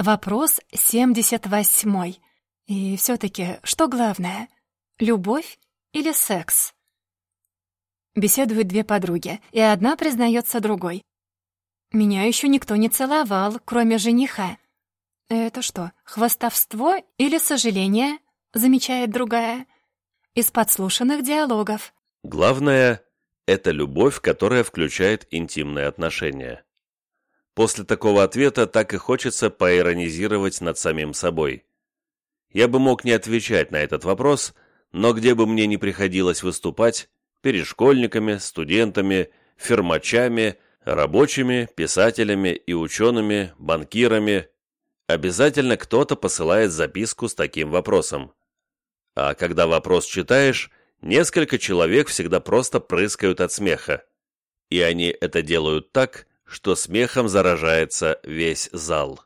Вопрос 78. И все-таки, что главное, любовь или секс? Беседуют две подруги, и одна признается другой. «Меня еще никто не целовал, кроме жениха». «Это что, хвастовство или сожаление?» — замечает другая. Из подслушанных диалогов. Главное — это любовь, которая включает интимные отношения. После такого ответа так и хочется поиронизировать над самим собой. Я бы мог не отвечать на этот вопрос, но где бы мне ни приходилось выступать, перед школьниками, студентами, фермачами, рабочими, писателями и учеными, банкирами, обязательно кто-то посылает записку с таким вопросом. А когда вопрос читаешь, несколько человек всегда просто прыскают от смеха. И они это делают так, что смехом заражается весь зал.